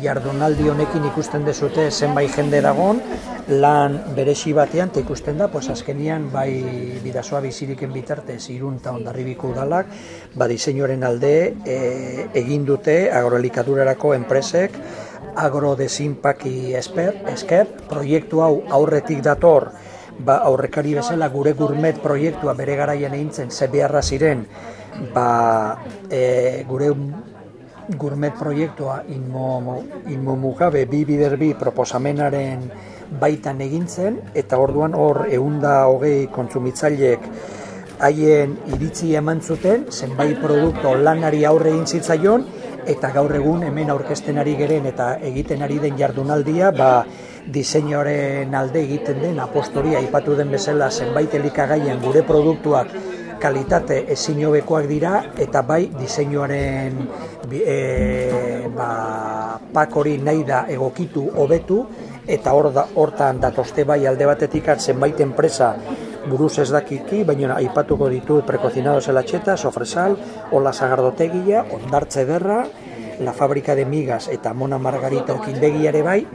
jardunaldi honekin ikusten dezute zenbait jende dagon, lan beresi batean, eta ikusten da, pues azkenian, bai bidazoa biziriken bitartez, irun eta ondarribiko udalak, ba diseinuaren alde e, egin dute agroelikadurarako enpresek, agrodesinpaki esper, esker, proiektu hau aurretik dator, ba, aurrekari bezala gure gourmet proiektua bere garaian egintzen ze beharra ziren ba, e, gure gourmet proiektua inmo, inmo mugabe bi bider bi proposamenaren baitan egintzen eta orduan hor eunda hogei kontsumitzaileek haien iritzi eman zuten zenbait produktu lanari aurre egin zitzaion eta gaur egun hemen aurkezten ari geren eta egiten ari den jardunaldia ba, diseinuaren alde egiten den apostoria aipatu den bezala zenbait elikagaian gure produktuak kalitate ezin hobekoak dira eta bai diseinuaren e, ba, pak hori nahi da egokitu hobetu eta hor da, hortan datoste bai alde batetik zenbait enpresa buruz ez dakiki, baina aipatuko ditu prekozinado zelatxeta, sofresal, hola sagardotegia, ondartze derra, la fábrica de migas eta Mona Margarita okindegiare bai,